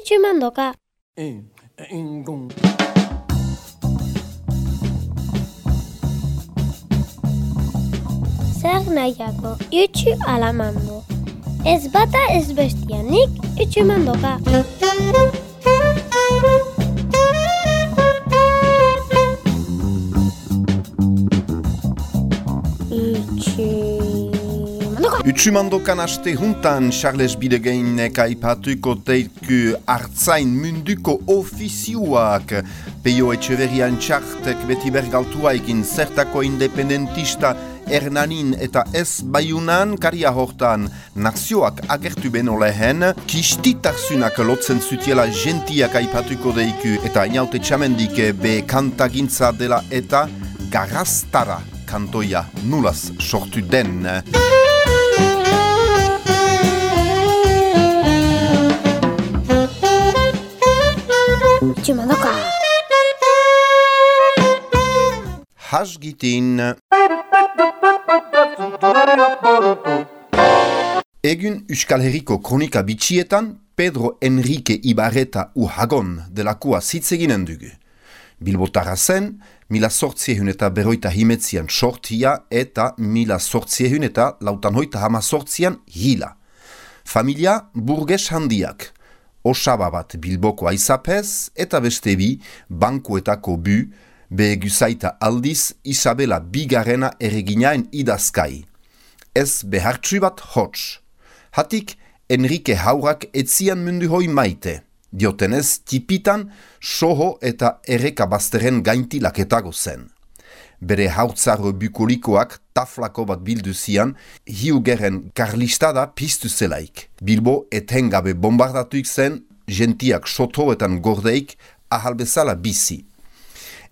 utxu mandoka. E, ingun. Zer nahiako, utxu alamando. Ez bata ez bestianik utxu mandoka. Utsumandokan aste juntan Charles Bidegeinek aipatuko teiku hartzain munduko ofizioak Peio Etxeverian txartek beti bergaltua egin zertako independentista Hernanin eta ez baiunan karia hortan nazioak agertu beno lehen kistitarzunak lotzen zutiela gentiak aipatuko deiku eta inaute txamendik be kantagintza dela eta garrastara kantoia nulaz sortu den. Mandoka. Hasgitin. Egun Euskal Herriko kronika bitxietan, Pedro Enrique Ibarreta Uhagon delakua zitzeginen dugu. Bilbotarra zen, mila sortziehun eta beroita himetzian sortia eta mila sortziehun eta lautan hoita hama sortzian hila. Familia burges handiak, osaba bat bilboko aizapez eta beste bi bankuetako bu, be guzaita aldiz Isabela bigarrena erreginaen idazkai. Ez behartsu bat hots. Hatik Enrique haurak etzian mundu hoi maite. Diotenez tipitan soho eta erreka bazteren gaintilaketago zen. Bere hautzarro bukolikoak taflako bat bildu zian, hiugeren karlistada piztu zelaik. Bilbo etengabe bombardatuik zen, gentiak sotoetan gordeik ahal bezala bizi.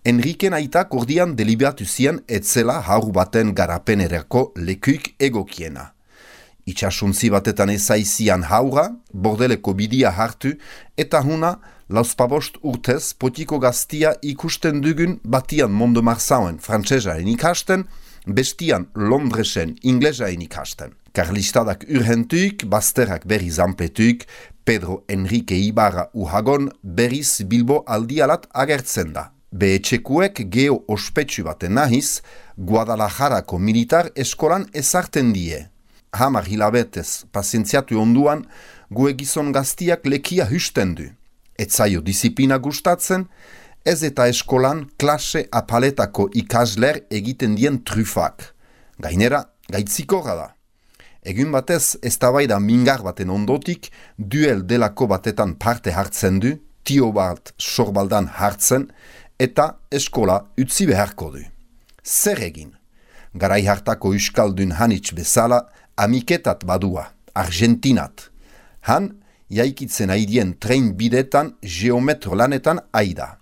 Enriken aitak ordian deliberatu zian etzela haur baten garapenerako lekuik egokiena. Itxasuntzi batetan ezaizian haura, bordeleko bidia hartu, eta huna, lauspabost urtez, potiko gaztia ikusten dugun batian Mondo Marsauen frantsesaen ikasten, bestian Londresen inglesaen ikasten. Karlistadak urhentuik, bazterak berri zanpetuik, Pedro Enrique Ibarra uhagon berriz Bilbo aldialat agertzen da. Behetxekuek geo ospetsu baten nahiz, Guadalajarako militar eskolan ezarten die. Hamar hilabetez pazientziatu onduan, gue gizon gaztiak lekia husten du. Etzaio disiplina gustatzen, ez eta eskolan klase apaletako ikasler egiten dien trufak. Gainera, gaitziko da. Egun batez, eztabaida mingar baten ondotik, duel delako batetan parte hartzen du, tio bat sorbaldan hartzen, eta eskola utzi beharko du. Zer egin? Garai hartako euskaldun hanitz bezala, amiketat badua, Argentinat. Han, jaikitzen aidien tren bidetan geometro lanetan aida.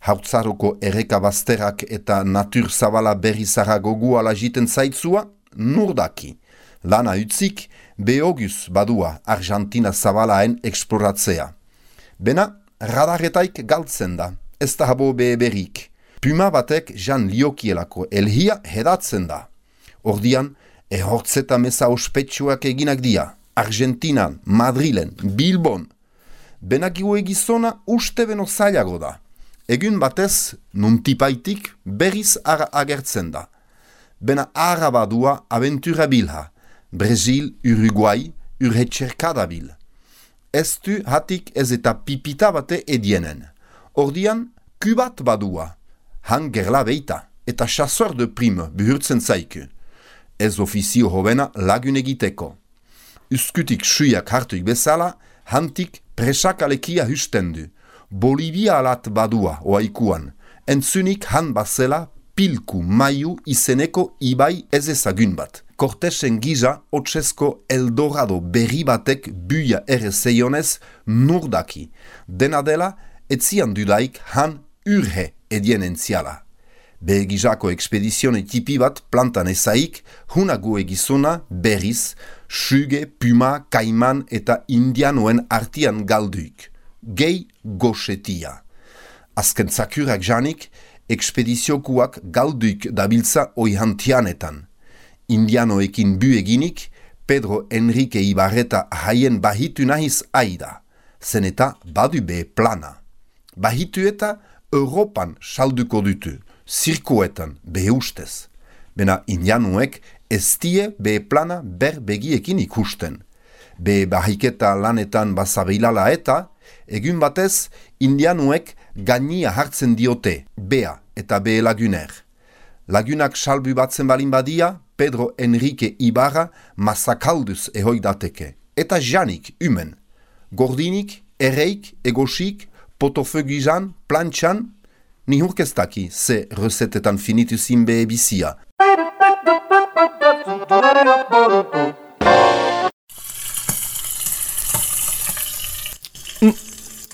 Hautzaroko erreka bazterak eta natur zabala berrizara goguala jiten zaitzua, nurdaki. Lana utzik, behoguz badua Argentina zabalaen eksploratzea. Bena, radaretaik galtzen da, ez da habo beheberik. Puma batek jan liokielako elhia hedatzen da. Ordian, ehortzeta meza ospetsuak eginak dia. Argentinan, Madrilen, Bilbon. Benakigu egizona uste beno zailago da. Egun batez, nuntipaitik berriz ara agertzen da. Bena ara badua aventura bilha. Brasil, Uruguay, urhetxerkada bil. Ez du hatik ez eta pipita bate edienen. Ordian, kubat badua. Han gerla beita, eta chasseur de prime bihurtzen zaiku. Ez ofizio hobena lagun egiteko. Uskutik suiak hartuik bezala, hantik presakalekia husten du. Bolivia alat badua oaikuan. Entzunik han bazela pilku maiu izeneko ibai ez ezagun bat. Kortesen giza otsesko Eldorado berri batek buia ere zeionez nurdaki. Dena dela, etzian dudaik han urhe edien entziala. Begizako ekspedizione tipi bat plantan ezaik, hunago egizuna berriz, suge, puma, kaiman eta indianoen artian galduik. Gei goxetia. Azken zakurak janik, ekspediziokuak galduik dabiltza oihantianetan. Indianoekin bu eginik, Pedro Enrique Ibarreta haien bahitu nahiz aida. zen eta badu be plana. Bahitu eta Europan salduko dutu, zirkoetan behe ustez. Bena indianuek ez die be plana ber begiekin ikusten. Be bahiketa lanetan bazabilala eta, egun batez, indianuek gainia hartzen diote, bea eta be laguner. Lagunak salbu batzen balin badia, Pedro Enrique Ibarra masakalduz ehoi dateke. Eta janik, umen. Gordinik, ereik, egosik, potofegizan, plantxan, ni hurkestaki ze resetetan finitu zinbe ebizia.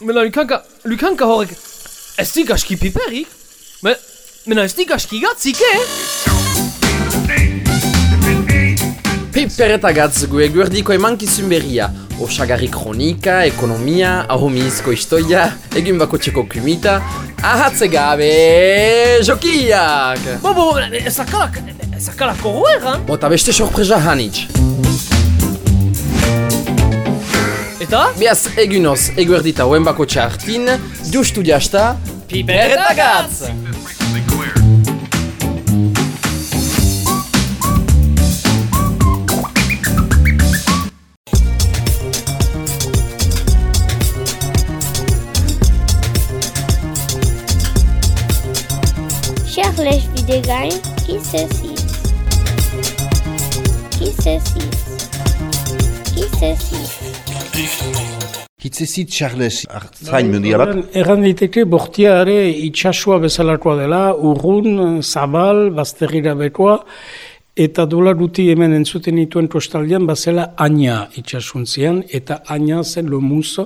Mela, Lukanka, Lukanka horrek, ez dik aski piperik? Me, mena ez dik gatzik, eh? Piper eta gatz gu eguerdiko emankizun berria. Osagarri kronika, ekonomia, ahomizko istoia, egin bako txeko kumita, ahatze gabe jokiak! Bo, bo, zakalak, zakalak horroer, hein? Bota beste sorpresa hanitz. Eta? Beaz egunoz eguerdita hoen bako txartin, justu jasta, Piper Charles Videgain, qui ceci Qui ceci Qui ceci Hitzezit Charles Artzain mundialat, Erran- Erran diteke bortia ere itxasua bezalakoa dela, urrun, zabal, bazterrira bekoa, eta dola duti hemen entzuten dituen kostaldean bazela aina itxasuntzian, eta aina zen lomuz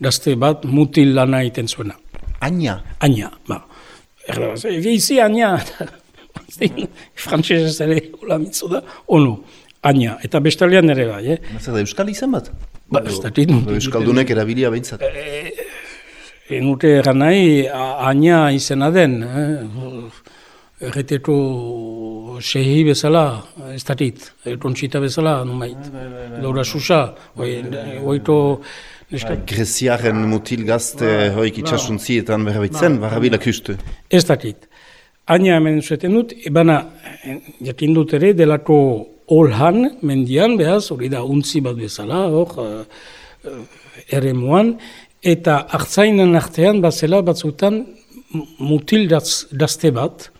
gazte bat mutil lana iten zuena. Aina. Aina, ba. Erra, izi aina, frantzesez ere hola mitzu da, onu, aina, eta bestalian ere bai, eh? Zer da Euskal izan bat? Ba, ez dakit. Euskaldunek erabilia behintzat. Enute eran nahi, aina izena den, eh? erreteko sehi bezala, ez dakit, kontxita bezala, numait. Laura Susa, oi, oito, Greziaren mutil gazte hoik itxasuntzietan berabaitzen, barabilak uste. ez dakit. Aina hemen zueten dut, ebana, eh, jakin dut ere, delako olhan, mendian, behaz, hori da untzi bat bezala, hor, eh, eh, eremuan, eta hartzainen artean, bazela batzutan, mutil daz, dazte bat,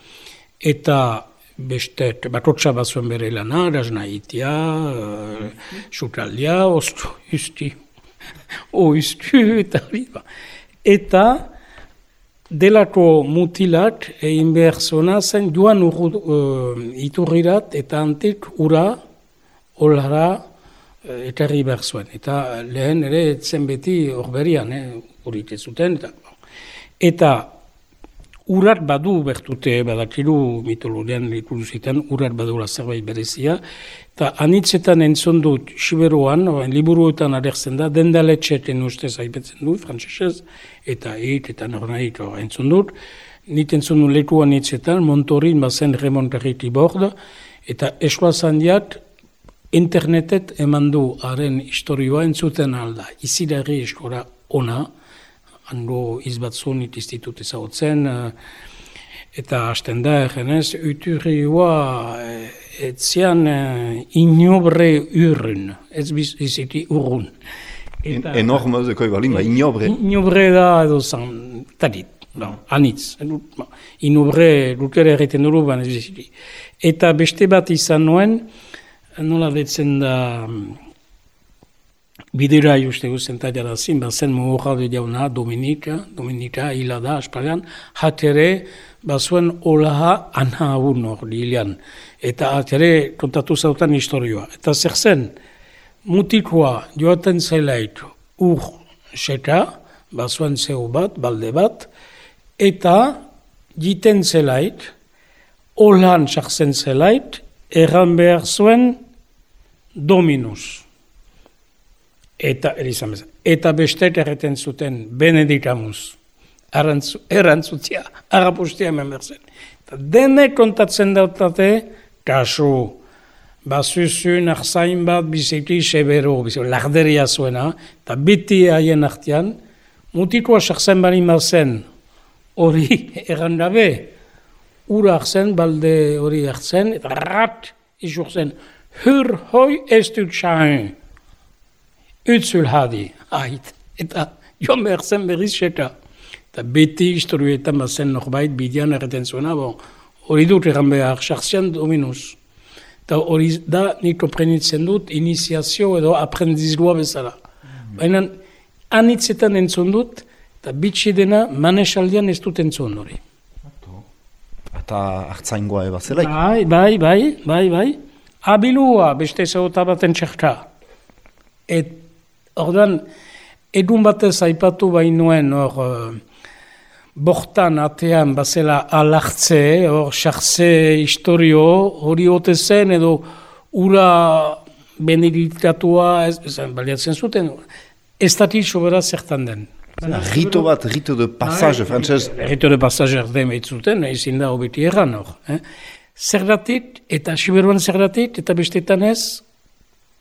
eta beste, bakotxa batzuen bere lana, razna itia, uh, sukaldia, ostu, oiztu, eta hori. Eta, delako mutilak egin behar zuena zen joan urru, uh, iturrirat eta antik ura olara uh, ekarri behar zuen. Eta lehen ere etzen beti horberian, eh, urik ez zuten. Eta, eta urat badu bertute, badakiru mitologian ikusitan, urat badula zerbait berezia, eta anitzetan entzun dut Siberuan, oain, liburuetan agertzen da, dendaletxeten ustez aipetzen du, frantzesez, eta hit, eta nornahit entzun dut, nit entzun dut leku anitzetan, Montorin bazen remontarriti borda, eta esua zandiat, internetet eman du haren historioa entzuten alda, izidari eskora ona, hango izbatzun institut ezagutzen, eh, eta hasten da, egenez, uturrioa eh, etzian eh, inobre urrun, ez biz, biziti urrun. Eta, Enorme zekoi balin, ba, inobre. Inobre da edo zan, tadit, no, anitz. Ba, Inobre lukere egiten duru, baina ez biziti. Eta beste bat izan nuen, nola detzen da, bidera uste guzen taliara zin, bazen muhorra jauna Dominika, Dominika hila da, aspagan, hatere, bazuen olaha anha un hor hilean. Eta hatere kontatu zautan historioa. Eta zer zen, mutikoa joaten zelait ur seka, bazuen zeu bat, balde bat, eta jiten zelait, olan sartzen zelait, erran behar zuen dominus. Eta, erizan bezala, eta bestek erreten zuten benedikamus. Arantzu, erantzutzia, arapustia hemen behar zen. Eta dene kontatzen dautate, kasu bazuzun arzain bat biziti sebero, bizito, larderia zuena, eta biti haien artean, mutikoa sartzen bali mazen hori errandabe, ura hartzen, balde hori hartzen, eta rat izurtzen, hur hoi ez dut txain, utzul hadi, ait, eta joan behar zen berriz eta, eta beti historioetan bazen norbait bidean erreten zuena, bon, hori dut erran behar, sartzean dominuz. Eta hori da nik oprenitzen dut iniziazio edo aprendizlua bezala. Baina anitzetan entzun dut, eta bitxi dena manesaldian ez dut entzun hori. Eta hartzaingoa eba zelaik. Bai, bai, bai, bai, bai. Abilua beste zauta baten txerta. Et, ordan, egun batez aipatu bainuen hor, uh, bortan atean bazela alartze, hor, xartze historio, hori ote zen, edo ura benediktatua, ez, ez, baliatzen zuten, ez dati sobera zertan den. Rito bat, rito de passage, frantzez. Rito de passage erdem eitzuten, ezin da hobeti erran hor. Eh? Zergatit, eta siberuan zergatit, eta bestetan ez,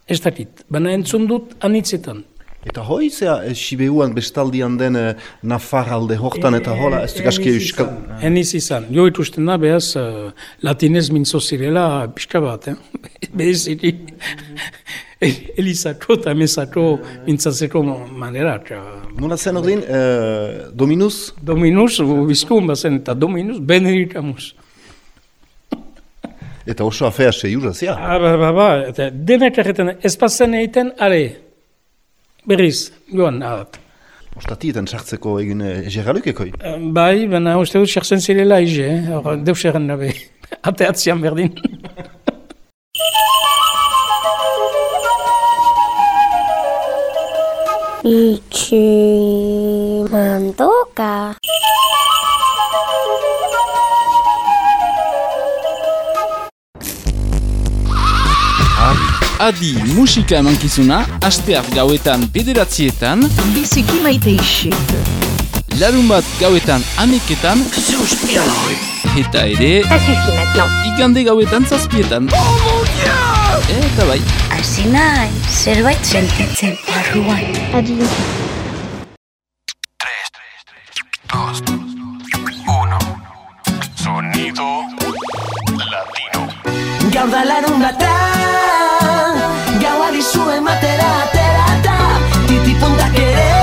ez dakit. Baina entzun dut anitzetan. Eta hoi, zea, e, Sibeuan bestaldian den e, Nafar alde hortan eta hola, ez duk aski euskal... Eniz izan. Jo itusten da, behaz, uh, latinez mintzo zirela pixka bat, eh? Behaz, iri, elizato eta mezato mintzatzeko manera. Nola zen ordin, e, Dominus? Dominus, bizkun bazen, eta Dominus, benedikamus. Eta oso afea seiura, zea? Ah, ba, ba, ba, eta denek erreten, ez pasen egiten, are, berriz, joan, adat. Ostatietan sartzeko egin egeralukekoi? Eh, Bai, baina uste dut xertzen zirela ize, eh? Hor, deus erren dabe. Ateatzean berdin. Itxi mandoka. Adi musika emankizuna, asteak gauetan bederatzietan, Biziki maite isik. larun bat gauetan aneketan, eta ere, igande gauetan zazpietan. Eta bai, Hasi nahi, zerbait sentitzen barruan. Adio. Gaur da larun bata Zu ematera atera eta Titi puntak ere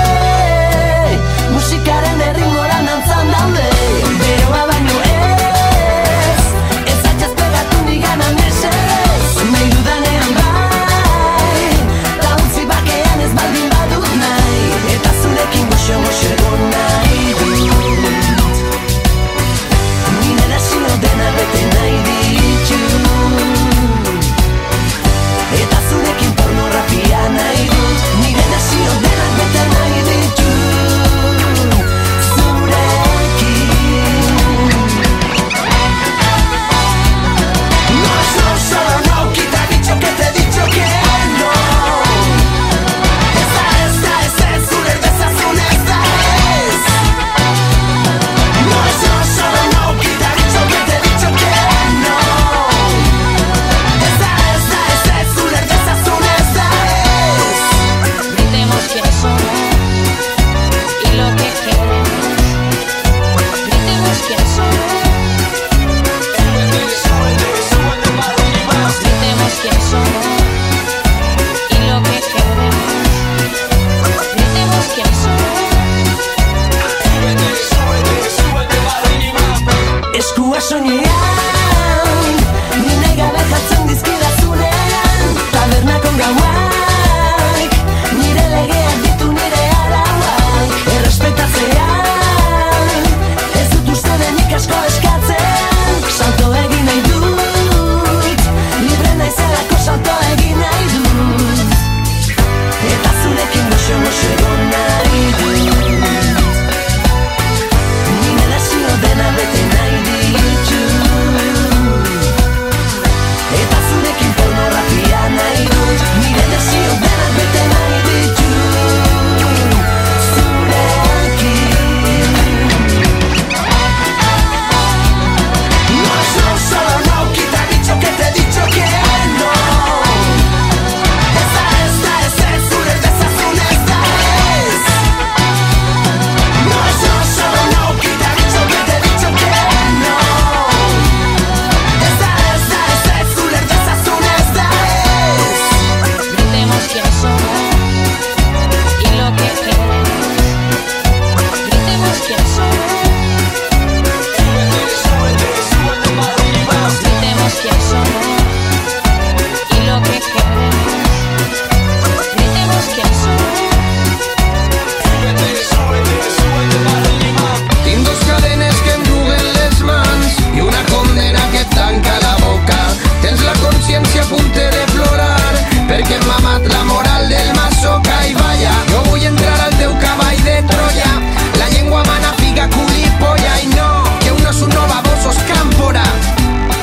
Ver que hem mamat la moral del maso i balla. Jo vull entrar al teu cavall de Troia. La llengua mana figa culipolla i no, que un oso no babosos kanpora.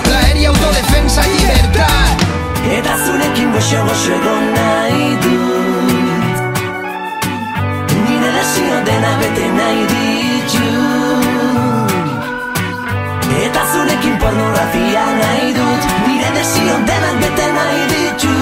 Plaer i autodefensa llibertat. Eta zurekin goxo goxo egon nahi dut. Nire desio dena bete nahi ditut. Eta zurekin pornografia nahi dut. Nire desio denak bete nahi ditut.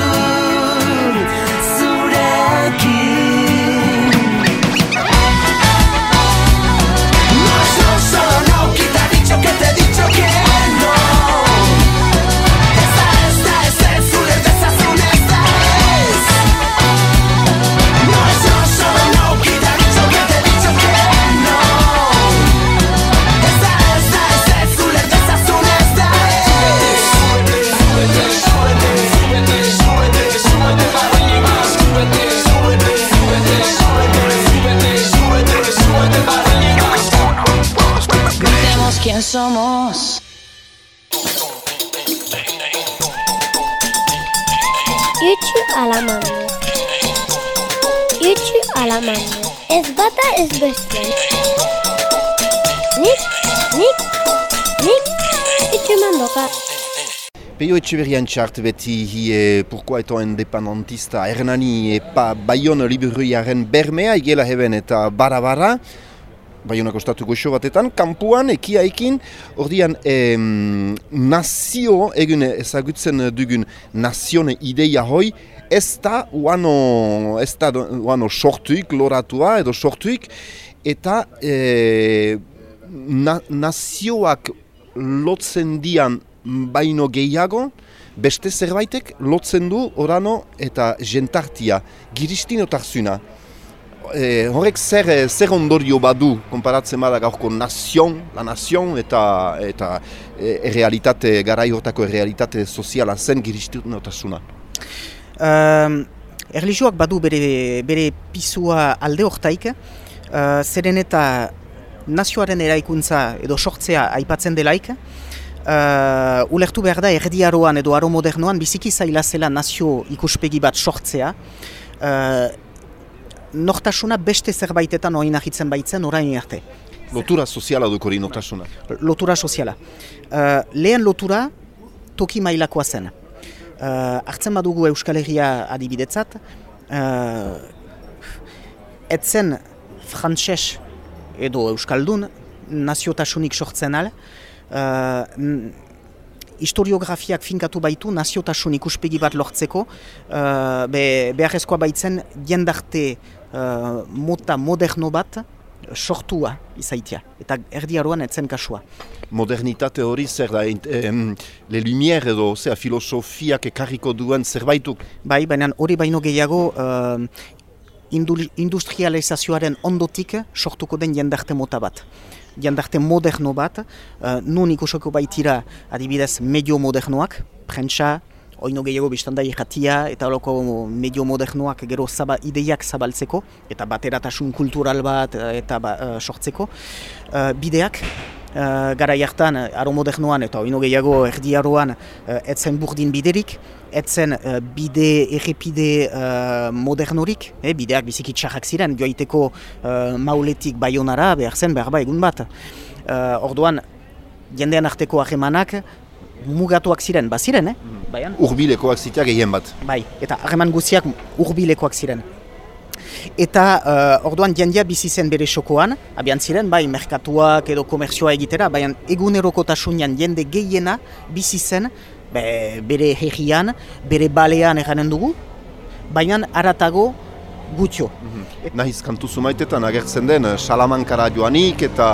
Somos. Itxu alamango. Itxu alamango. Ez bata ez bestean. Nik, nik, nik, itxu mandoka. Peio Etxeberian txart beti hi e, pourquoi eto independentista Hernani e pa Bayon Liburuiaren bermea igela heben eta bara-bara Baionako estatu goxo batetan, kampuan, ekiaikin, ordian em, nazio, egun ezagutzen dugun nazione ideia hoi, ez da uano, ez da uano sortuik, loratua edo sortuik, eta e, na, nazioak lotzen dian baino gehiago, beste zerbaitek lotzen du orano eta jentartia, giristinotarzuna. E, horrek zer, eh, zer ondorio badu konparatzen bada gaurko nazion, la nazion eta eta e, errealitate, garai hortako errealitate soziala zen giristinotasuna. Um, erlijioak badu bere, bere pisua alde hortaik, uh, zeren eta nazioaren eraikuntza edo sortzea aipatzen delaik, uh, ulertu behar da erdiaroan edo aro modernoan biziki zaila zela nazio ikuspegi bat sortzea, uh, nortasuna beste zerbaitetan oin ahitzen baitzen orain arte. Lotura soziala duk hori notasuna. Lotura soziala. Uh, lehen lotura toki mailakoa zen. Uh, hartzen badugu Euskal Herria adibidetzat, uh, etzen frantses edo Euskaldun naziotasunik sortzen al, uh, historiografiak finkatu baitu naziotasun ikuspegi bat lortzeko, uh, be, beharrezkoa baitzen jendarte uh, mota moderno bat sortua izaitia. Eta erdiaroan etzen kasua. Modernitate hori zer da, em, le lumière edo zera filosofiak ekarriko duen zerbaituk. Bai, baina hori baino gehiago uh, indu- industrializazioaren ondotik sortuko den jendarte mota bat. Jendarte moderno bat, uh, nun ikusoko baitira adibidez medio modernoak, prentsa, oino gehiago biztanda irratia eta holoko medio modernoak gero zaba, ideiak zabaltzeko eta bateratasun kultural bat eh, eta ba, eh, sortzeko. Eh, bideak, uh, gara jartan, aro modernoan eta oino gehiago erdiaroan uh, etzen burdin biderik, etzen uh, bide errepide uh, modernorik, eh, bideak biziki txarrak ziren, joaiteko uh, mauletik baionara behar zen behar ba egun bat. Uh, orduan, jendean arteko harremanak mugatuak ziren, baziren, eh? Baian? Urbilekoak zitea gehien bat. Bai, eta harreman guztiak hurbilekoak ziren. Eta uh, orduan jendea bizi zen bere xokoan, abian ziren, bai, merkatuak edo komerzioa egitera, baina egunerokotasunean jende gehiena bizi zen be, bere herrian, bere balean eranen dugu, baina aratago gutxo. Nahiz kantu zumaitetan agertzen den eh, Salamankara joanik eta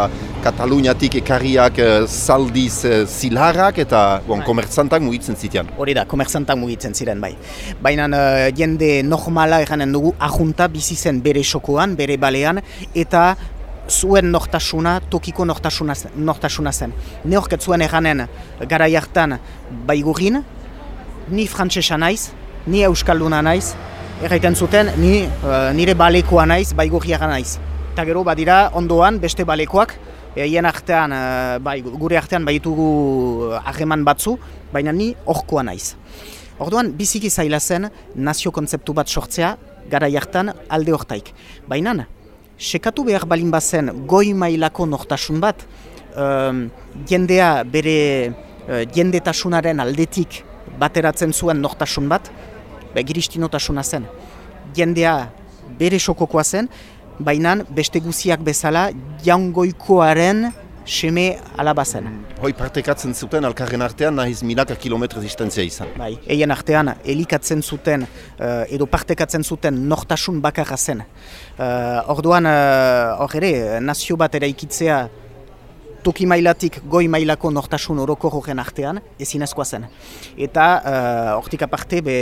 Kataluniatik ekarriak eh, zaldiz eh, zilharrak eta bon, komertzantak mugitzen zitean. Hori da, komerzantak mugitzen ziren bai. Baina uh, jende normala eranen dugu ajunta bizi zen bere xokoan, bere balean, eta zuen nortasuna, tokiko nortasuna, nortasuna zen. Ne horket zuen eranen gara hartan baigurin, ni frantsesa naiz, ni euskalduna naiz, erraiten zuten ni uh, nire balekoa naiz, baigurriara naiz. Eta gero badira ondoan beste balekoak, Hien artean, eh, bai, gure artean baitugu harreman batzu, baina ni horkoa naiz. Orduan, biziki zaila zen nazio kontzeptu bat sortzea, gara hartan alde hortaik. Baina, sekatu behar balin bazen goi mailako nortasun bat, em, jendea bere eh, jendetasunaren aldetik bateratzen zuen nortasun bat, be, giristinotasuna zen. Jendea bere sokokoa zen, baina beste guziak bezala jaungoikoaren seme alaba zen. Hoi partekatzen zuten alkarren artean nahiz milaka kilometro distantzia izan. Bai, eien artean elikatzen zuten eh, edo partekatzen zuten nortasun bakarra zen. Eh, orduan, eh, hor ere, nazio bat eraikitzea toki mailatik goi mailako nortasun oroko horren artean ezinezkoa zen. Eta eh, hortik aparte be,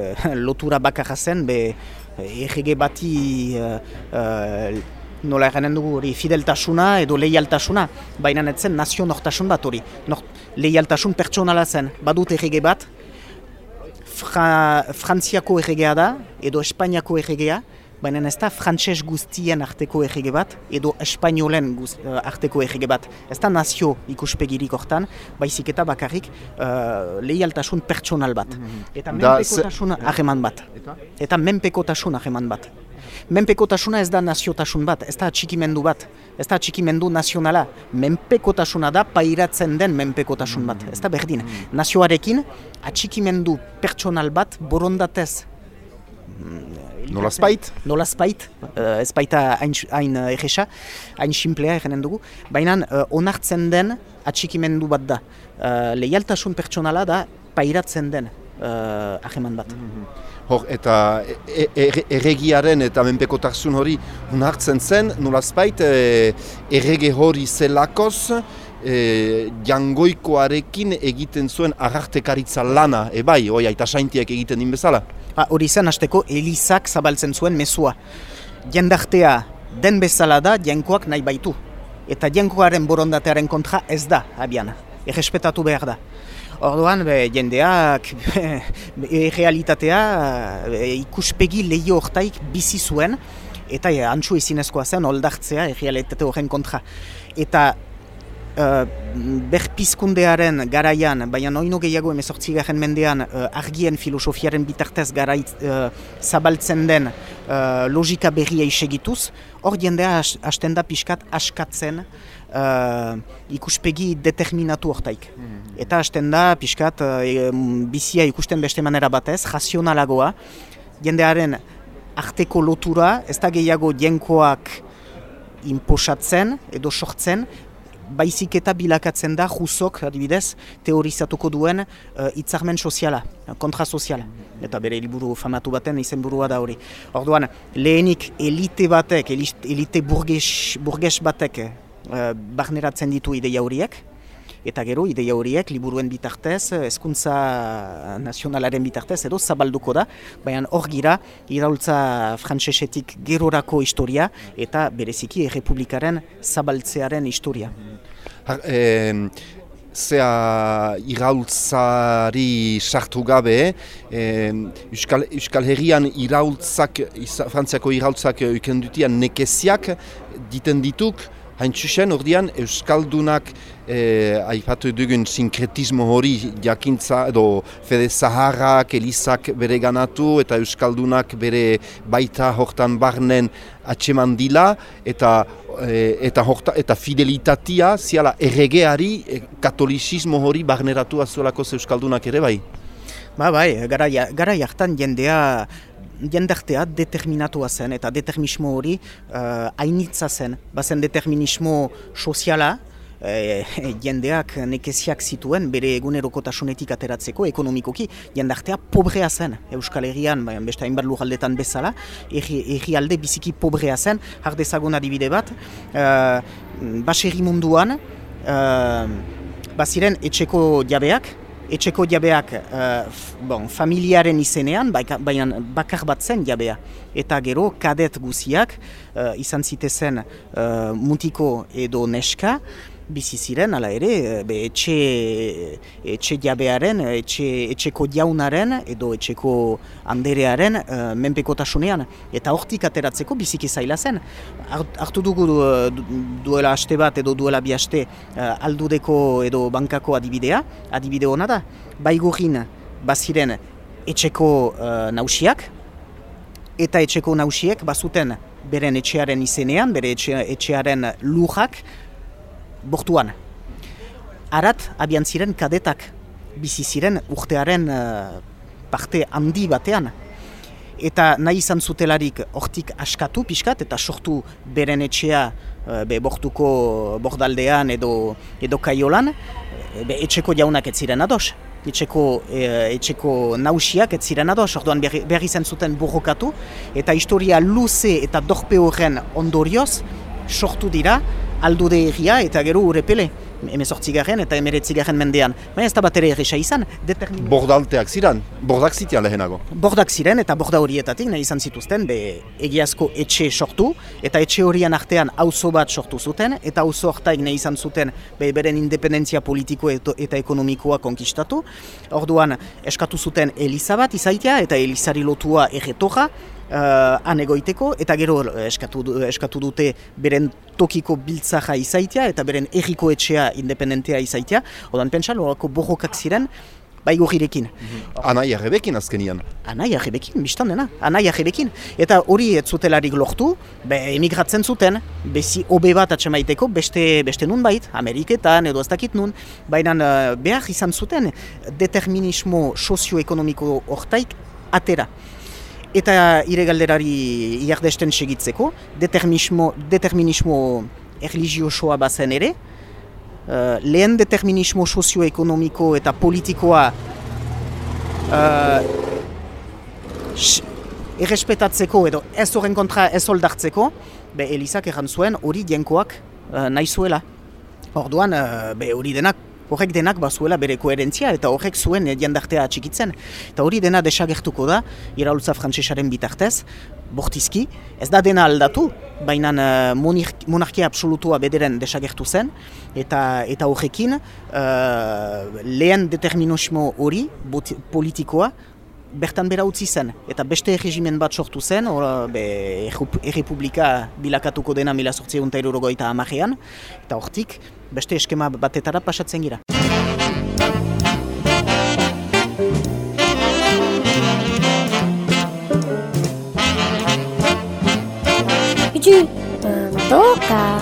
lotura bakarra zen, be errege bati eh, eh, nola eranen dugu hori fideltasuna edo leialtasuna, baina ez zen nazio nortasun bat hori. Nor, leialtasun pertsonala zen, badut errege bat, Fra, Frantziako erregea da, edo Espainiako erregea, baina ez da frantses guztien arteko errege bat, edo espainolen guz, uh, arteko errege bat. Ez da nazio ikuspegirik hortan, baizik eta bakarrik uh, lehialtasun pertsonal bat. Eta Da, menpekotasun harreman bat. Eta menpekotasun harreman bat. Menpekotasuna ez da naziotasun bat, ez da atxikimendu bat, ez da atxikimendu nazionala. Menpekotasuna da pairatzen den menpekotasun bat, ez da berdin. Nazioarekin atxikimendu pertsonal bat borondatez Nola spait? nola spait, uh, ez baita hain, uh, egesa, hain simplea egenen dugu, baina uh, onartzen den atxikimendu bat da. Uh, leialtasun pertsonala da pairatzen den uh, aheman bat. Hor, eta e- e- erregiaren eta menpekotasun hori unartzen zen, nolazpait e, errege hori zelakoz, e, jangoikoarekin egiten zuen arartekaritza lana, e bai, oi, aita saintiak egiten din bezala. Ha, hori zen hasteko Elizak zabaltzen zuen mezua. Jendartea den bezala da jenkoak nahi baitu. Eta jenkoaren borondatearen kontra ez da, abian. Errespetatu behar da. Orduan, be, jendeak be, realitatea be, ikuspegi lehio hortaik bizi zuen, eta e, antxu ezinezkoa zen oldartzea errealitate horren kontra. Eta uh, berpizkundearen garaian, baina noino gehiago emezortzigaren mendean uh, argien filosofiaren bitartez garait uh, zabaltzen den uh, logika berria isegituz, hor jendea has- hasten da pixkat askatzen uh, ikuspegi determinatu hortaik. Eta hasten da pixkat uh, bizia ikusten beste manera batez, razionalagoa, jendearen arteko lotura, ez da gehiago jenkoak inposatzen edo sortzen, baizik eta bilakatzen da jusok, adibidez, teorizatuko duen uh, itzarmen soziala, kontrasoziala. Eta bere liburu famatu baten izenburua da hori. Orduan, lehenik elite batek, eli- elite burges, burges batek uh, barneratzen ditu ideia horiek, eta gero ideia horiek liburuen bitartez, hezkuntza nazionalaren bitartez edo zabalduko da, baina hor gira iraultza frantsesetik gerorako historia eta bereziki errepublikaren zabaltzearen historia. Har, e, zea iraultzari sartu gabe, e, Euskal, Euskal Herrian iraultzak, Frantziako iraultzak ukendutian nekeziak diten dituk, hain txusen, ordian Euskaldunak e, aipatu dugun sinkretismo hori jakintza edo Fede Zaharrak, Elizak bere ganatu eta Euskaldunak bere baita hortan barnen atseman dila eta e, eta horta, eta fidelitatia ziala erregeari e, katolizismo hori barneratu azuelako Euskaldunak ere bai. Ba bai, gara, gara hartan jendea jendartea determinatua zen eta determinismo hori uh, ainitza zen. Bazen determinismo soziala, eh, jendeak nekeziak zituen bere egunerokotasunetik ateratzeko ekonomikoki jendartea pobrea zen Euskal Herrian, beste hainbat lujaldetan bezala, herri, herrialde biziki pobrea zen, har dezagun adibide bat, uh, baserri munduan, uh, baziren etxeko jabeak, etxeko jabeak uh, bon, familiaren izenean, baina bakar bat zen jabea. Eta gero kadet guziak uh, izan zitezen uh, mutiko edo neska, bizi ziren, hala ere, eh, be, etxe, etxe jabearen, etxe, etxeko jaunaren edo etxeko anderearen uh, menpekotasunean. Eta hortik ateratzeko biziki zaila zen. Hart- Hartu dugu du, du, duela aste bat edo duela bi aste uh, aldudeko edo bankako adibidea, adibide hona da. Baigurin baziren etxeko uh, nausiak, eta etxeko nausiek bazuten beren etxearen izenean, bere etxe, etxearen lujak bortuan. Arat abian ziren kadetak, bizi ziren urtearen eh, parte handi batean. Eta nahi izan zutelarik hortik askatu pixkat eta sortu beren etxea eh, be bortuko bordaldean edo, edo kaiolan, eh, be etxeko jaunak ez ziren ados. Etxeko, eh, etxeko nausiak ez ziren ados, orduan berri, berri izan zuten borrokatu, eta historia luze eta dorpe horren ondorioz sortu dira aldude egia eta gero urepele. Hemezortzigarren eta emeretzigarren mendean. Baina ez da bat ere erresa izan, determin... Bordalteak ziren, bordak zitian lehenago. Bordak ziren eta borda horietatik nahi izan zituzten be egiazko etxe sortu eta etxe horien artean auzo bat sortu zuten eta auzo hortaik nahi izan zuten be beren independentzia politiko eta ekonomikoa konkistatu. Orduan eskatu zuten Eliza bat izaitea eta Elizari lotua erretorra uh, han egoiteko, eta gero eh, eskatu, du- eskatu dute beren tokiko biltzaja izaitia, eta beren erriko etxea independentea izaitia, odan pentsa, lorako borrokak ziren, baigurrirekin. Anai arrebekin azkenian. Anai ajebekin, biztan dena, anai ajebekin. Eta hori ez zutelarik lortu, be, emigratzen zuten, bezi obe bat atxemaiteko beste, beste nun bait, Ameriketan edo ez dakit nun, baina eh, behar izan zuten determinismo sozioekonomiko hortaik atera. Eta ire galderari iardesten segitzeko, determinismo, determinismo erligiosoa bazen ere, eh, lehen determinismo sozioekonomiko eta politikoa s- errespetatzeko edo ez horren kontra ez oldartzeko, be Elizak erran zuen hori jenkoak uh, nahi zuela. Orduan, eh, be hori denak, horrek denak bazuela bere koherentzia eta horrek zuen eh, jendartea atxikitzen. Eta hori dena desagertuko da, iraultza frantsesaren bitartez, bortizki, ez da dena aldatu, baina uh, monarkia absolutua bederen desagertu zen, eta eta horrekin uh, lehen determinismo hori politikoa bertan bera utzi zen, eta beste regimen bat sortu zen, or, be, errepublika bilakatuko dena mila sortzeun eta irurogoita amajean, eta hortik beste eskema batetara pasatzen gira. Yuyu, mandoka. Mandoka.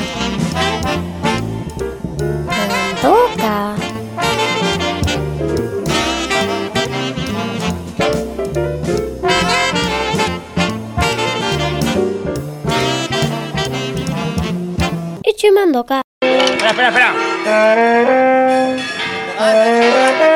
Mandoka. Espera, espera, espera.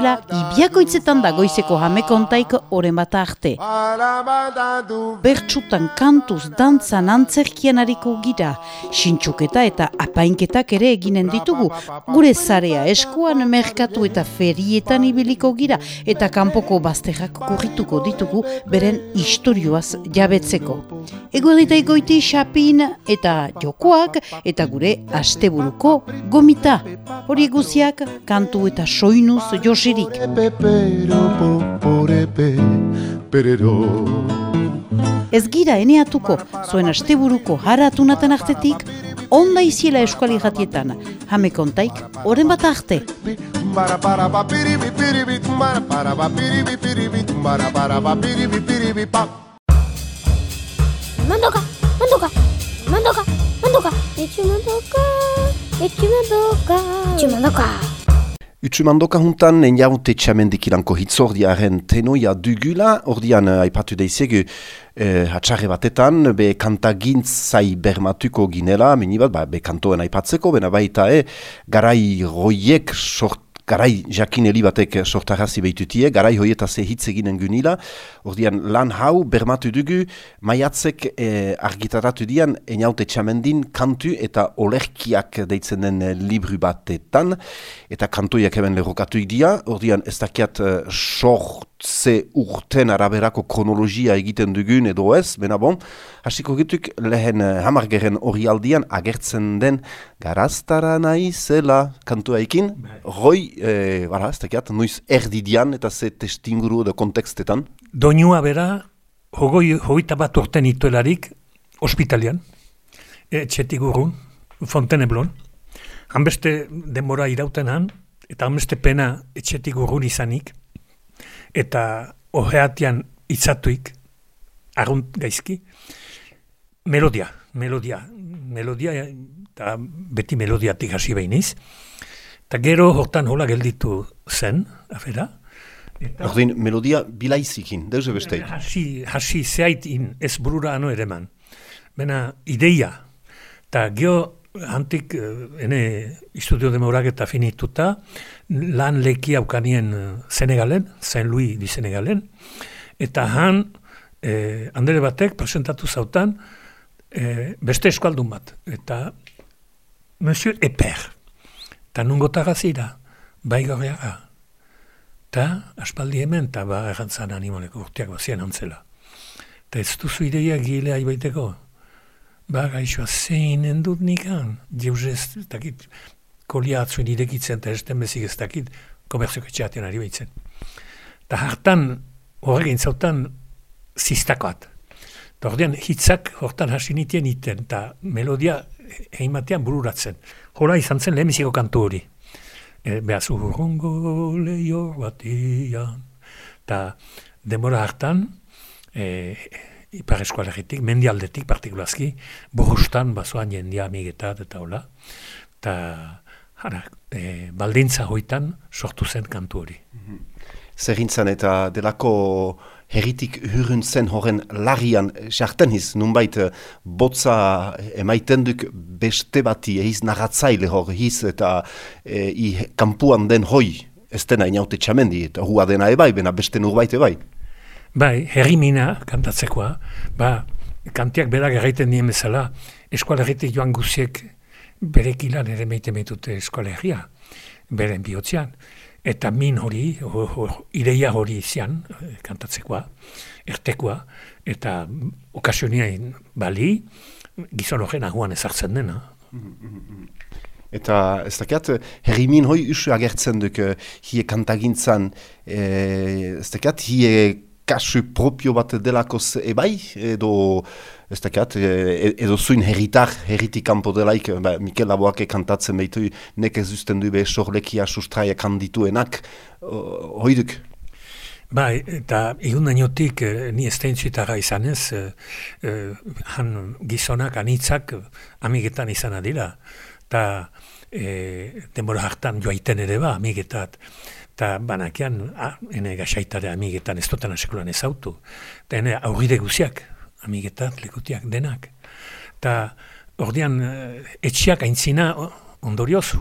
Ondaiziela ibiakoitzetan da goizeko jamekontaik oren bat arte. Bertsutan kantuz dantzan antzerkian hariko gira, sintxuketa eta apainketak ere eginen ditugu. Gure zarea eskuan merkatu eta ferietan ibiliko gira eta kanpoko bazterrak kurrituko ditugu beren istorioaz jabetzeko. Eguerdita egoiti xapin eta jokoak eta gure asteburuko gomita. Hori guziak kantu eta soinuz josirik. Ez gira eneatuko, zuen asteburuko haratunaten artetik, onda iziela eskuali jatietan, jame kontaik, oren bat arte. Mandoka, mandoka, mandoka, mandoka, etxu mandoka, etxu mandoka, etxu mandoka. Utsumandoka juntan, en jaute txamendik ilanko hitzordiaren tenoia dugula, ordian uh, aipatu daizegu uh, hatxarre batetan, be kantagintzai bermatuko ginela, menibat, ba, be kantoen aipatzeko, bena baita e, garai roiek sort garai jakin batek sortarazi behitutie, garai hoietaz hitz eginen gunila, ordian lan hau bermatu dugu, maiatzek eh, argitaratu dian, eniaute txamendin kantu eta olerkiak deitzen den eh, libru batetan, eta kantoiak hemen lerokatu dia, ordian ez dakiat eh, sortze urten araberako kronologia egiten dugun edo ez, bena bon, hasiko gituk lehen eh, hamargeren hori aldian agertzen den garaztara nahi zela kantua ekin, roi, eh, bara, ez dakiat, noiz erdidian eta ze testinguru edo kontekstetan. Doinua bera, hogoi, hogeita bat urten ituelarik, ospitalian, etxetik urrun, Fontainebleau, hanbeste denbora irauten han, eta hanbeste pena etxetik urrun izanik, eta oheatian itzatuik, argunt gaizki, melodia, melodia, melodia, eta beti melodiatik hasi behiniz, eta gero hortan hola gelditu zen, afera, Ordin, melodia bilaizikin, deuze beste. hasi, hasi zehaitin ez burura ano ere man. Bena, ideia. Eta geho, hantik, eh, ene, estudio demorak eta finituta, lan leki aukanien eh, Senegalen, Saint Louis di Senegalen, eta han, eh, handere batek presentatu zautan, eh, beste eskualdun bat. Eta, Monsieur Eper, eta nungo tagazira, bai gaurriaga, eta aspaldi hemen, eta ba errantzan animaleko urteak bazien antzela. Eta ez duzu ideia gile aibaiteko. Ba gaixoa zein endut nikan. Jeuz ez, dakit, kolia atzuen irekitzen, eta ez bezik ez dakit, komerziok etxeaten ari baitzen. Eta hartan, horregin zautan, ziztakoat. Ordean, hitzak hortan hasi nitien iten, eta melodia heimatean bururatzen. Hora izan zen lehenbiziko kantu hori. E, behaz urrongo leio batian. Eta demora hartan, e, ipar eskualegitik, mendialdetik partikulazki, borustan bazoan jendia amigetat eta hola. Eta hara, e, baldintza hoitan sortu zen kantu hori. Zerrintzan eta delako herritik hurun zen horren larrian jarten hiz, nunbait eh, botza emaiten duk beste bati, hiz narratzaile hor hiz eta e, i kampuan den hoi, ez dena inaute txamendi, eta hua dena ebai, bena beste nurbait ebai. bai, herrimina kantatzekoa, ba, kantiak berak erraiten dien bezala, eskoalerritik joan guziek berekilan ere meite meitute eskoalerria, beren bihotzean. Eta min hori, ho, ho, ideia hori izan, eh, kantatzekoa, ertekoa, eta okasionien bali, gizon horren aguan ezartzen dena. Eta ez dakiat, herrimin hoi usu agertzen duk uh, hie kantagintzan, eh, ez dakiat, hie kasu propio bat delakoz ebai, edo ez dakiat, e, edo zuin herritar, herritik kanpo delaik, ba, Mikel Laboake kantatzen behitu, nek ez usten du be sorlekia sustraia kandituenak, hoi duk? Bai, eta egun dainotik eh, ni esteintzuitara izanez, eh, eh, han gizonak anitzak amigetan izan dira. Eta eh, denbora hartan joaiten ere ba, amigetat. Eta banakean, ah, ene gaxaitare amigetan ez dutan asekulan ez autu. Eta ene aurride guziak, amigetat, lekutiak, denak. Eta ordean, eh, etxiak aintzina ondorioz,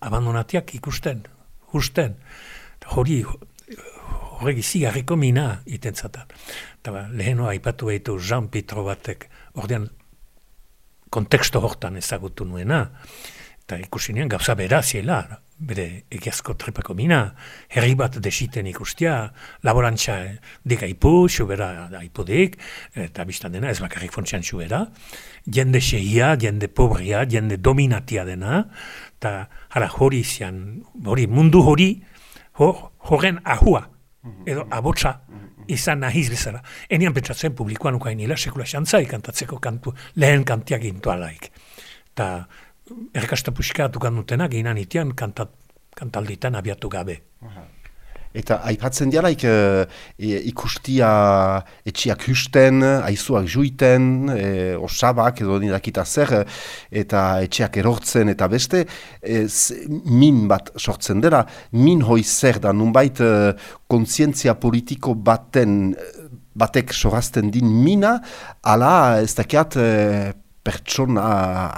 abandonatiak ikusten, husten. Hori, horrek izi garriko mina iten zatan. Eta ba, lehenoa aipatu behitu Jean Pitro batek, ordean konteksto hortan ezagutu nuena, eta ikusinean gauza beraziela, bere egiazko trepako mina, herri bat desiten ikustia, laborantza dik aipu, xubera aipudik, eta biztan dena ez bakarrik fontxean xubera, jende xeia, jende pobria, jende dominatia dena, eta hara hori zian, hori mundu hori, horren ahua, edo abotsa izan nahiz bezala. Enian pentsatzen publikoan ukain nila sekula xantzai kantatzeko kantu, lehen kantiak gintu alaik. Ta erkasta puxkatu kandutenak inan itian kantat, kantalditan abiatu gabe. Eta aipatzen dialaik e, ikustia etxiak husten, aizuak juiten, e, osabak edo nidakita zer, eta etxeak erortzen eta beste, e, min bat sortzen dela, min hoi zer da, nunbait e, kontzientzia politiko baten batek sorazten din mina, ala ez dakiat e, pertsona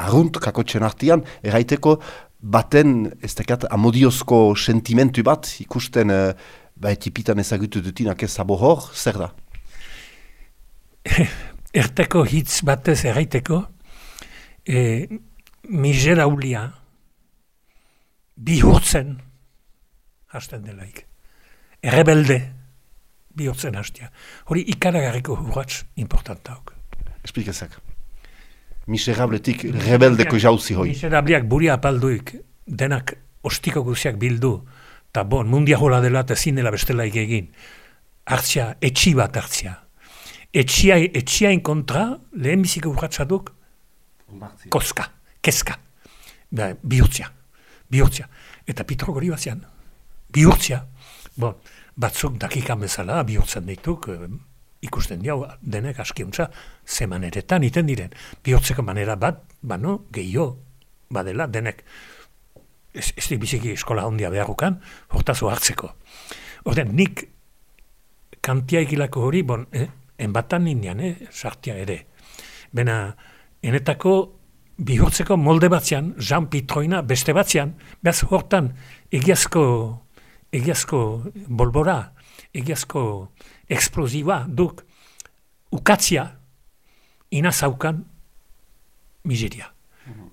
arrunt kakotxen artian, erraiteko baten, ez dakat, amodiozko sentimentu bat, ikusten, uh, ba, etipitan ezagutu dutinak ez hor, zer da? Erteko hitz batez erraiteko, e, misera ulia, bihurtzen, hasten delaik. Errebelde, bihurtzen hastia. Hori ikaragarriko hurratz importantauk. Esplikazak miserabletik rebeldeko jauzi hoi. Miserabliak buri apalduik, denak ostiko guziak bildu, eta bon, mundia jola dela eta zin dela bestelaik egin. Hartzia, etxi bat hartzia. Etxia, etxiain kontra, lehen biziko urratzatuk, koska, keska. Ba, bihurtzia, bihurtzia. Eta pitro gori bazian, bihurtzia. Bon, batzuk dakikan bezala, bihurtzen dituk, ikusten diau denek askiuntza ze maneretan iten diren. Bihotzeko manera bat, bano, gehiago badela denek ez, ez biziki eskola handia beharrukan, hortazu hartzeko. Orden, nik kantia egilako hori, bon, eh, enbatan nindian, eh, sartia ere. Bena, enetako bihurtzeko molde batzean, Jean Pitroina beste batzean, behaz hortan egiazko, egiazko bolbora, egiazko eksplosiba duk ukatzia inazaukan miseria.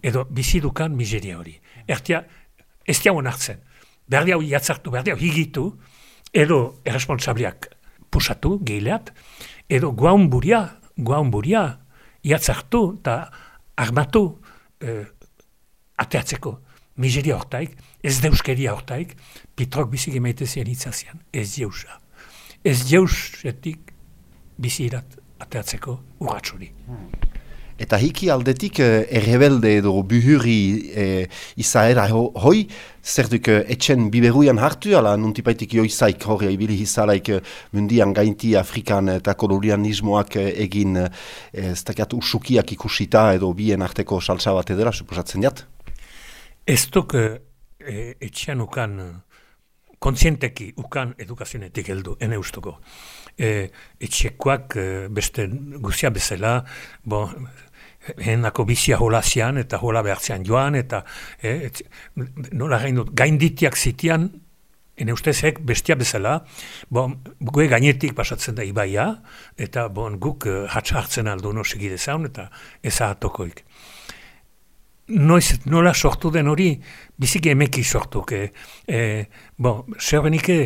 Edo bizidukan miseria hori. Ertia, ez diago hartzen. Berdi hau jatzartu, berdi hau higitu, edo erresponsabliak pusatu, gehileat, edo guaun buria, guaun buria, jatzartu eta armatu eh, ateatzeko miseria hortaik, ez deuskeria hortaik, pitrok bizik emaitezien itzazian, ez jeusa ez jausetik bizirat ateatzeko urratxuri. Eta hiki aldetik eh, errebelde edo buhuri eh, izaera ho, hoi, zer duk eh, etxen biberuian hartu, ala nuntipaitik joizaik hori ibili izalaik mundian gainti Afrikan eta kolonialismoak egin ez dakiat usukiak ikusita edo bien arteko saltsa bat edera, suposatzen jat? Ez duk eh, etxean ukan kontzienteki ukan edukazionetik heldu, ene ustuko. E, etxekoak e, beste guzia bezala, bo, henako bizia holazian eta hola behartzean joan, eta e, et, nola gaindut, gainditiak zitian ene ustezek bestia bezala, bon, gue gainetik pasatzen da ibaia, eta bon, guk uh, hatsa hartzen aldu no segide zaun, eta ez ahatokoik. Noiz, nola sortu den hori, biziki emeki sortu, ke, e, bon, zer benike,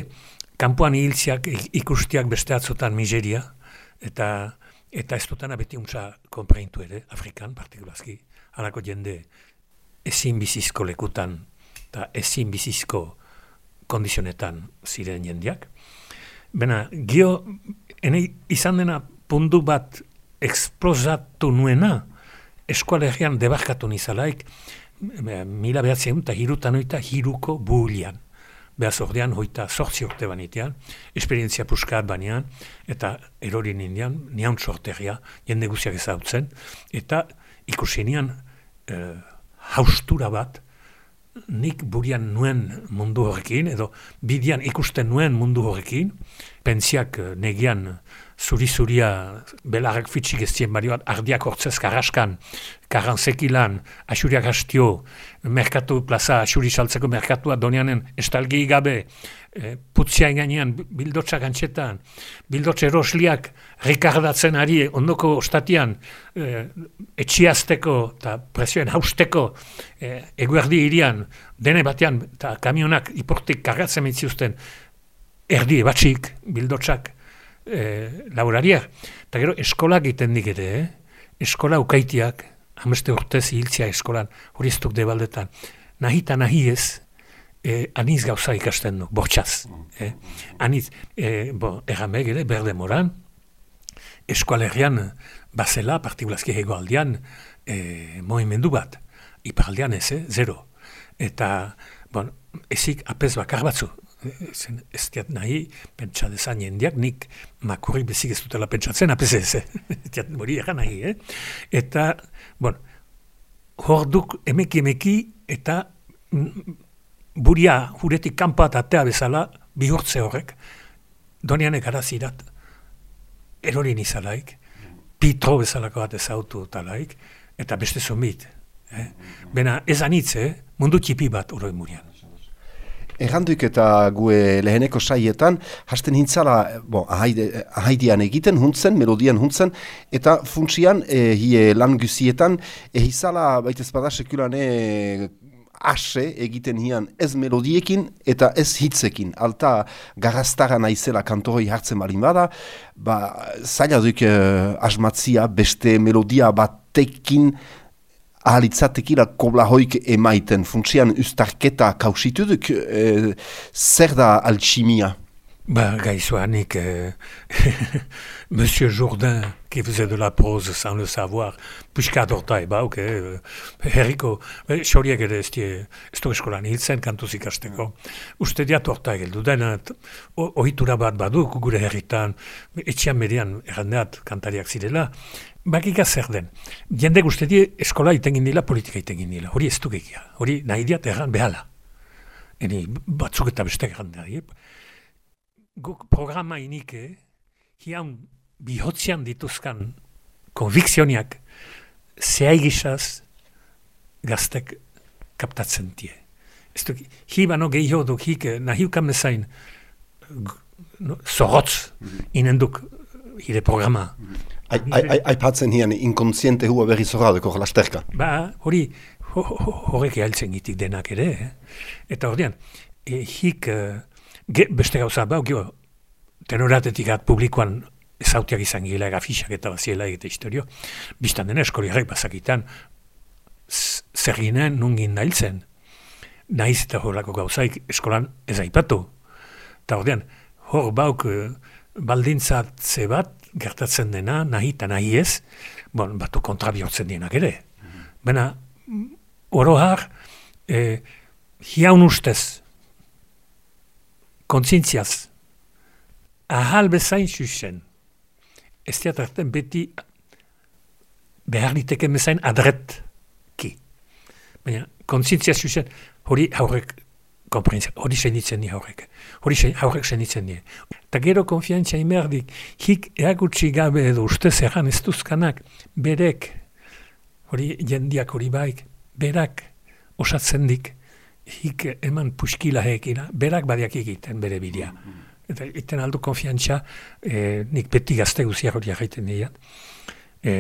kanpoan hiltziak ikustiak beste atzotan miseria, eta eta ez dutana beti untza konpreintu ere, Afrikan partikulazki, halako jende ezin bizizko lekutan, eta ezin bizizko kondizionetan ziren jendiak. Bena, gio, ene izan dena pundu bat eksplosatu nuena, eskualegian debarkatu nizalaik, mila behatzen eta hirutan oita hiruko bulian. Beaz ordean, hoita sortzi urte banitean, esperientzia puskat banean, eta erori nindian, nian sorteria, jende guziak ezautzen, eta ikusi nian eh, haustura bat, nik burian nuen mundu horrekin, edo bidian ikusten nuen mundu horrekin, pentsiak eh, negian zuri-zuria belarrak fitxik ez zien bat, ardiak hortzez karraskan, karranzekilan, asuriak hastio, merkatu plaza, asuri saltzeko merkatua donianen estalgi gabe, e, putzia gainean, bildotza gantxetan, bildotze erosliak rikardatzen ari ondoko ostatian, e, etxiazteko eta presioen hausteko e, eguerdi irian, dene batean, eta kamionak iportik kargatzen mitziusten, erdi batxik, bildotzak, e, laborariak. Eta gero, eskolak egiten dik ere, eh? eskola ukaitiak, hameste urtez hiltzia eskolan, hori ez duk debaldetan. Nahi eta nahi ez, e, aniz gauza ikasten du, bortxaz. Eh? Aniz, e, bo, erramek ere, berde moran, eskualerian bazela, partikulazki hego aldean, e, moimendu bat. Iparaldean ez, eh? zero. Eta, bon, ezik apez bakar batzu, zen ez diat nahi, pentsa dezan jendiak, nik makurri bezik ez dutela pentsatzen, apes ez, eh? diat mori egan nahi, eh? Eta, bon, hor duk emeki emeki, eta mm, buria juretik kanpa atea bezala, bihurtze horrek, donianek arazirat, erorin izalaik, pitro bezalako bat ezautu talaik, eta beste zumit. Eh? Bena, ez anitze, eh? mundu txipi bat oroi murian. Erranduik eta gue leheneko saietan, hasten hintzala, bon, ahaidean egiten, huntzen, melodian huntzen, eta funtsian, e, hie lan guzietan, ehizala, baita ezpada sekulan, e, ase egiten hian ez melodiekin eta ez hitzekin. Alta garaztara naizela kantoroi hartzen balin bada, ba, zaila duk e, asmatzia beste melodia batekin ahalitzatekila kobla hoik emaiten, funtsian ustarketa kausituduk, e, zer da alchimia? Ba, gaizuanik, eh, Monsieur Jourdain, qui faisait de la prose sans le savoir, puisque adorta eba, ok, eh, herriko, xoriak ere ez die, eskolan hiltzen kantuz ikasteko. Uste diat orta egeldu dena, ohitura bat baduk gure herritan, etxian median errandeat kantariak zirela, bakika zer den. Jende uste die eskola iten dila, politika iten dila. Hori ez dugekia. Hori nahi diat erran behala. Eni batzuk eta beste erran Guk programa inike, hian bihotzian dituzkan konvikzioniak zehaigisaz gaztek kaptatzen die. Ez du, hi bano gehiago duk hik nahi ukan bezain no, zorotz mhm. inenduk hire programa. Aipatzen hian inkonsiente hua berri zorradeko lasterka. Ba, hori, horrek ehaltzen gitik denak ere. Eh? Eta hori e, hik, e, beste gauza, ba, gio, tenoratetik at publikoan ezautiak izan gila gafixak eta baziela egite historio. Bistan dena eskoliarek bazakitan, zer ginen nungin nailtzen. Naiz eta horrako gauzaik eskolan ez aipatu. Eta hori hor bauk e, baldintzatze bat, gertatzen dena, nahi eta nahi ez, bon, batu kontra bihurtzen dienak ere. Mm -hmm. Baina, oro har, e, hiaun ustez, kontzintziaz, ahal bezain xuxen, ez diatarten beti behar liteke bezain adret ki. Baina, kontzintzia xuxen, hori haurek konprentzia, hori senitzen ni haurek. Hori haurek senitzen ni. Eta gero konfiantzia imerdik, hik eagutsi gabe edo uste zerran ez duzkanak, berek, hori jendiak hori baik, berak osatzen dik, hik eman puskila hekina, berak badiak egiten bere bidea. Eta iten aldo konfiantza, e, nik beti gazte guziak hori jaiten diat. E,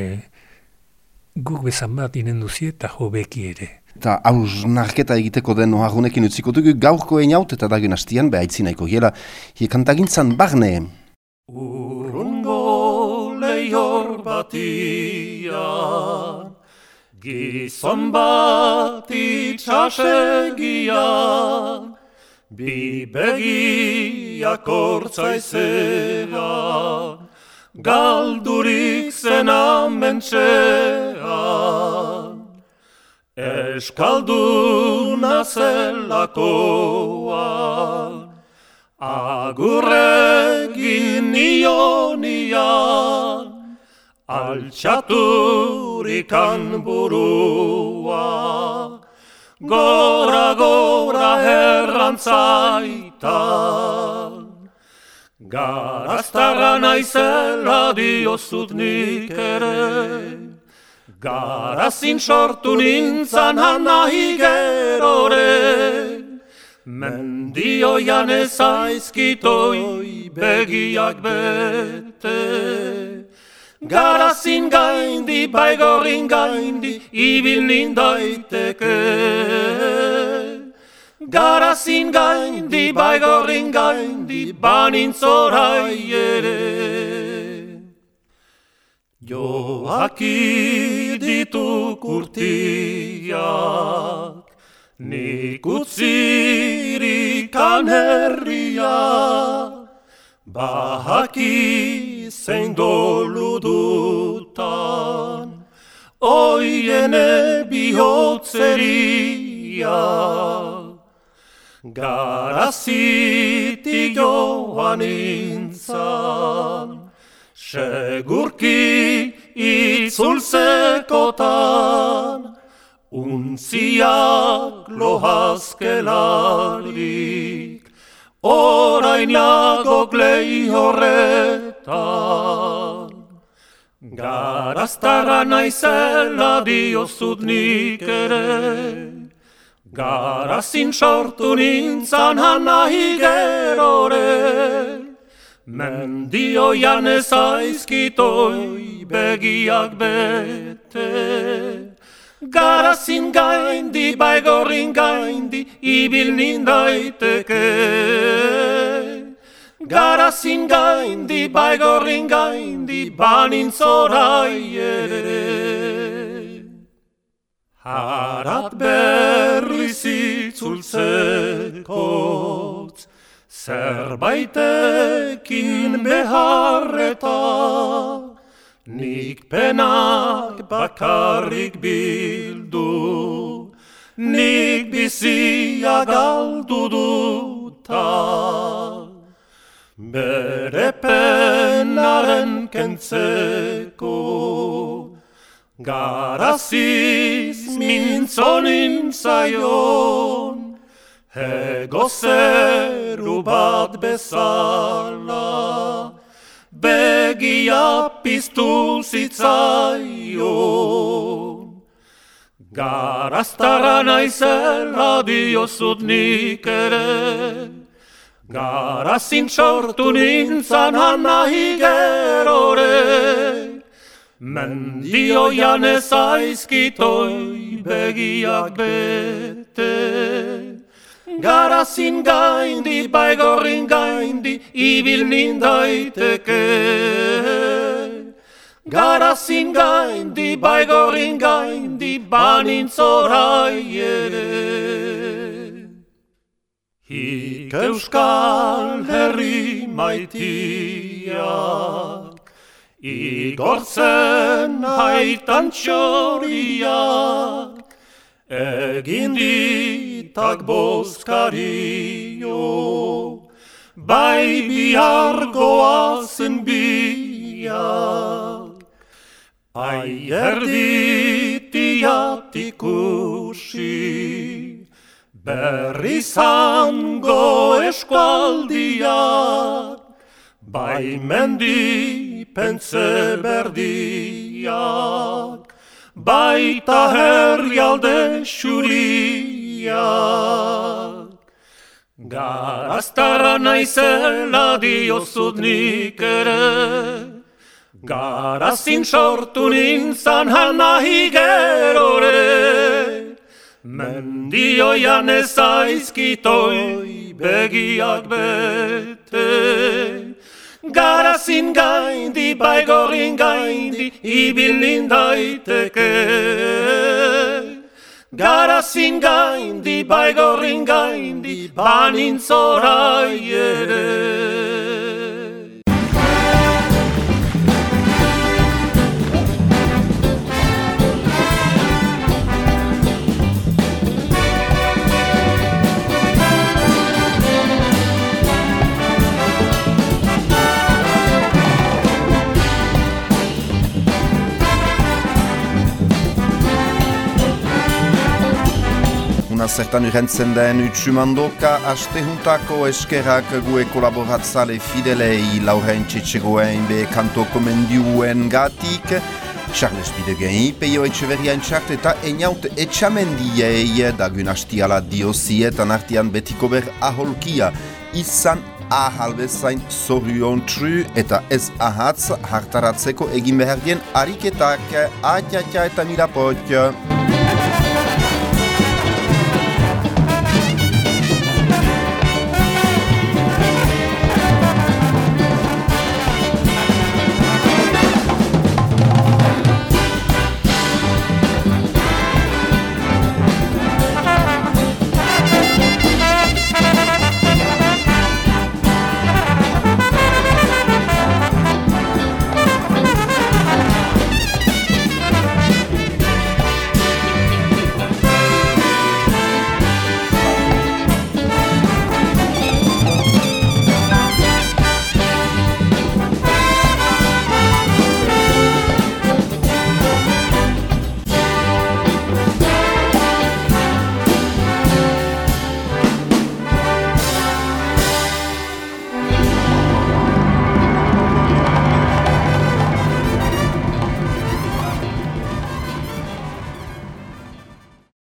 guk bezan bat inen duzi eta hobeki ere. Eta haus narketa egiteko den ohagunekin utziko dugu gaurko einaut eta dagun hastian behaitzi nahiko gela. Hiekantagintzan barne. Urrungo lehior batian Gizon bat itxasegian Bi begiak ortsaizean Galdurik zen amentxean Eskalduna zelakoan Agurregin nionian Altxaturikan burua Gora gora herrantzaitan Garaztara naizela diozut nik ere. Garazin sortu nintzan hanahi gerore. Mendioian ezaizkitoi begiak bete Garazin gaindi, baigorin gaindi, ibil nindaiteke Garazin gaindi, baigorin gaindi, banintzorai ere. Joaki ditu kurtiak Nik utzirikan herria, bahaki zein dolu dutan, oiene bihotzeria. Garazitik joan intzan, segurki itzulzekotan, Untziak lohazkelarik, orain lagok lehi horretan. Garaztara naizela diozut nik ere, Garazin sortu nintzan hanahi gerore, Mendioian ezaizkitoi begiak bete. Garazin gaindi, baigorin gaindi, ibil nindaiteke. Garazin gaindi, baigorin gaindi, banintzorai ere. Harat berriz itzultzekotz, zerbaitekin beharretan, Nik penak bakarrik bildu, nik bizia galdu duta. Bere penaren kentzeko, garaziz mintzonin zaion, ego zeru bat bezala, begia piztu zitzaio. Garaztara naizela diozut nik ere, Garazin sortu nintzan hanahi gerore, Mendioian ezaizkitoi begiak bete. Garazin gaindi, baigorin gaindi, ibil nindaiteke. Garazin gaindi, baigorin gaindi, banintzorai ere. Hik euskal herri maitiak, igortzen haitan txoriak, egin ditak bozkario, bai bihar goazen biak. Ai erditiat ikusi, berri zango eskualdiak, bai mendi pentze berdiak baita herrialde xuriak. argiak. Garaztarra naizela diozut nik ere, Garazin sortu nintzan hanahi gerore, Mendioian ezaizkitoi begiak bete. Garazin gaindi, baigorin gaindi, ibilin daiteke. Garazin gaindi, baigorin gaindi, banintzorai ere. Zertan urentzen den utsumandoka aste juntako eskerak gue kolaboratzale fidelei Lauren Txetxegoen be kanto komendiuen gatik. Charles Bidegei, Peio Etxeverria entxart eta eniaut etxamendiei dagun hastiala diozietan artian betiko ber aholkia. Izan ahal bezain zorion tru eta ez ahatz hartaratzeko egin behar dien ariketak, atiatia eta mirapot.